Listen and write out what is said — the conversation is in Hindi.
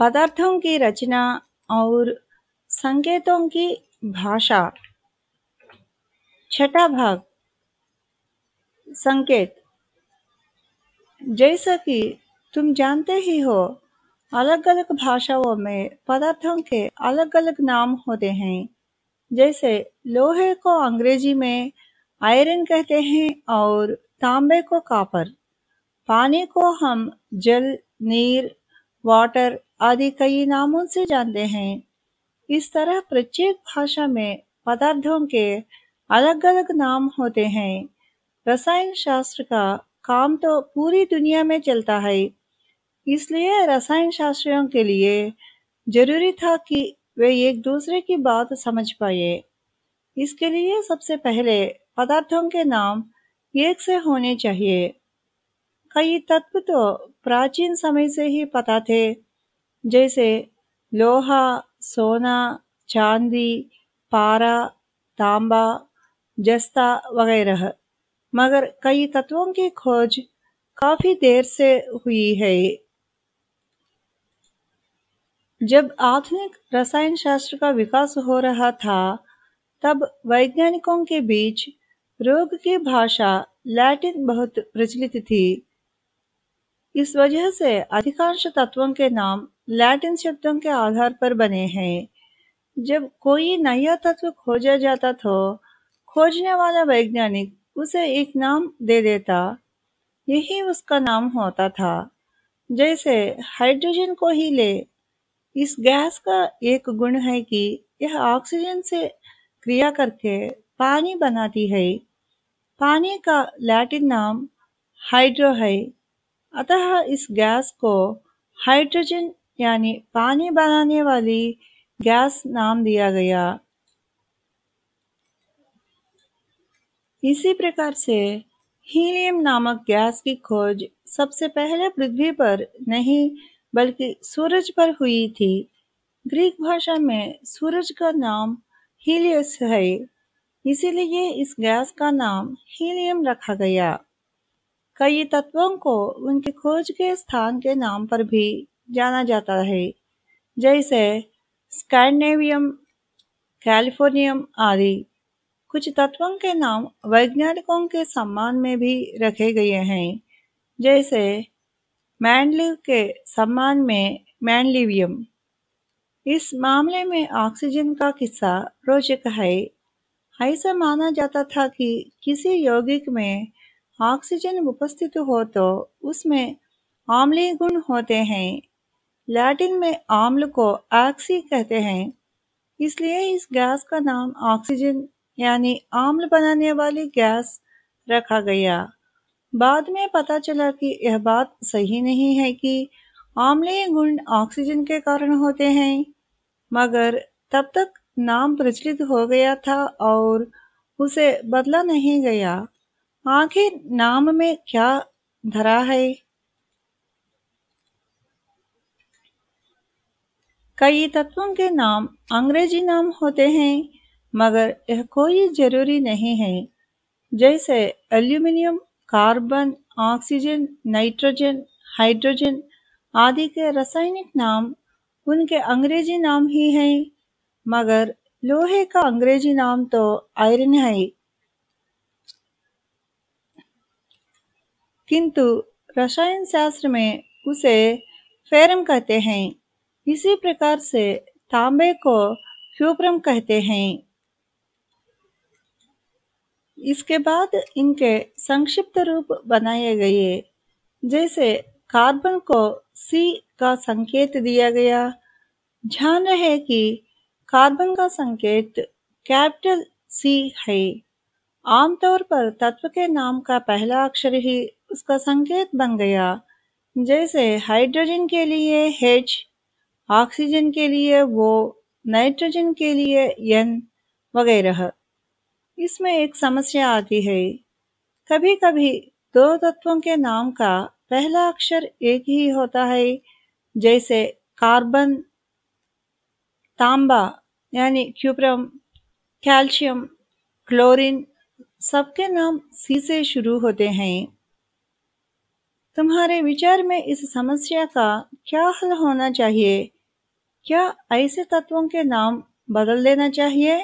पदार्थों की रचना और संकेतों की भाषा। छठा भाग, संकेत। जैसा कि तुम जानते ही हो अलग अलग भाषाओं में पदार्थों के अलग अलग नाम होते हैं। जैसे लोहे को अंग्रेज़ी में आयरन कहते हैं और तांबे को कापर। पानी को हम जल, नीर, वाटर आदि कई नामों से जानते हैं। इस तरह प्रत्येक भाषा में पदार्थों के अलग अलग नाम होते हैं। रसायन शास्त्र का काम तो पूरी दुनिया में चलता है। इसलिए रसायन शास्त्रियों के लिए ज़रूरी था कि वे एक दूसरे की बात समझ पाए। इसके लिए सबसे पहले पदार्थों के नाम एक से होने चाहिए। कई तत्व तो प्राचीन समय से ही पता थे। जैसे लोहा, सोना, चांदी, पारा, तांबा, जस्ता वगैरह। मगर कई तत्वों की खोज काफ़ी देर से हुई है। जब आधुनिक रसायन शास्त्र का विकास हो रहा था, तब वैज्ञानिकों के बीच रोग की भाषा लैटिन बहुत प्रचलित थी। इस वजह से अधिकांश तत्वों के नाम लैटिन शब्दों के आधार पर बने हैं। जब कोई नया तत्व खोजा जाता तो खोजने वाला वैज्ञानिक उसे एक नाम दे देता। यही उसका नाम होता था। जैसे हाइड्रोजन को ही ले। इस गैस का एक गुण है कि यह ऑक्सीजन से क्रिया करके पानी बनाती है। पानी का लैटिन नाम हाइड्रो है। अतः इस गैस को हाइड्रोजन यानी पानी बनाने वाली गैस नाम दिया गया। इसी प्रकार से हीलियम नामक गैस की खोज सबसे पहले पृथ्वी पर नहीं, बल्कि सूरज पर हुई थी। ग्रीक भाषा में सूरज का नाम हीलियस है, इसीलिए इस गैस का नाम हीलियम रखा गया। कई तत्वों को उनकी खोज के स्थान के नाम पर भी जाना जाता है। जैसे स्कैंडेनेवियम, कैलिफोर्नियम आदि कुछ तत्वों के नाम वैज्ञानिकों के सम्मान में भी रखे गए हैं। जैसे मैंडलिव के सम्मान में मैंडलिवियम इस मामले में ऑक्सीजन का किस्सा रोचक है। ऐसा माना जाता था कि किसी यौगिक में ऑक्सीजन उपस्थित हो तो उसमें आम्लीय गुण होते हैं। लैटिन में आम्ल को ऑक्सी कहते हैं, इसलिए इस गैस का नाम ऑक्सीजन, यानी आम्ल बनाने वाली गैस, रखा गया। बाद में पता चला कि यह बात सही नहीं है कि आम्लीय गुण ऑक्सीजन के कारण होते हैं, मगर तब तक नाम प्रचलित हो गया था और उसे बदला नहीं गया। आखिर नाम में क्या धरा है? कई तत्वों के नाम अंग्रेज़ी नाम होते हैं, मगर यह कोई ज़रूरी नहीं है। जैसे aluminium, carbon, oxygen, nitrogen, hydrogen आदि के रासायनिक नाम उनके अंग्रेज़ी नाम ही हैं, मगर लोहे का अंग्रेज़ी नाम तो आयरन है। किंतु रसायन शास्त्र में उसे फेरम कहते हैं। इसी प्रकार से तांबे को क्यूप्रम कहते हैं। इसके बाद इनके संक्षिप्त रूप बनाए गए जैसे कार्बन को सी का संकेत दिया गया। ध्यान रहे कि कार्बन का संकेत कैपिटल सी है। आमतौर पर तत्व के नाम का पहला अक्षर ही उसका संकेत बन गया जैसे हाइड्रोजन के लिए H, ऑक्सीजन के लिए, वो नाइट्रोजन के लिए एन वगैरह। इसमें एक समस्या आती है। कभी कभी दो तत्वों के नाम का पहला अक्षर एक ही होता है, जैसे कार्बन, तांबा, यानी क्यूप्रम कैल्शियम, क्लोरीन, सबके नाम सी से शुरू होते हैं। तुम्हारे विचार में इस समस्या का क्या हल होना चाहिए? क्या ऐसे तत्वों के नाम बदल देना चाहिए?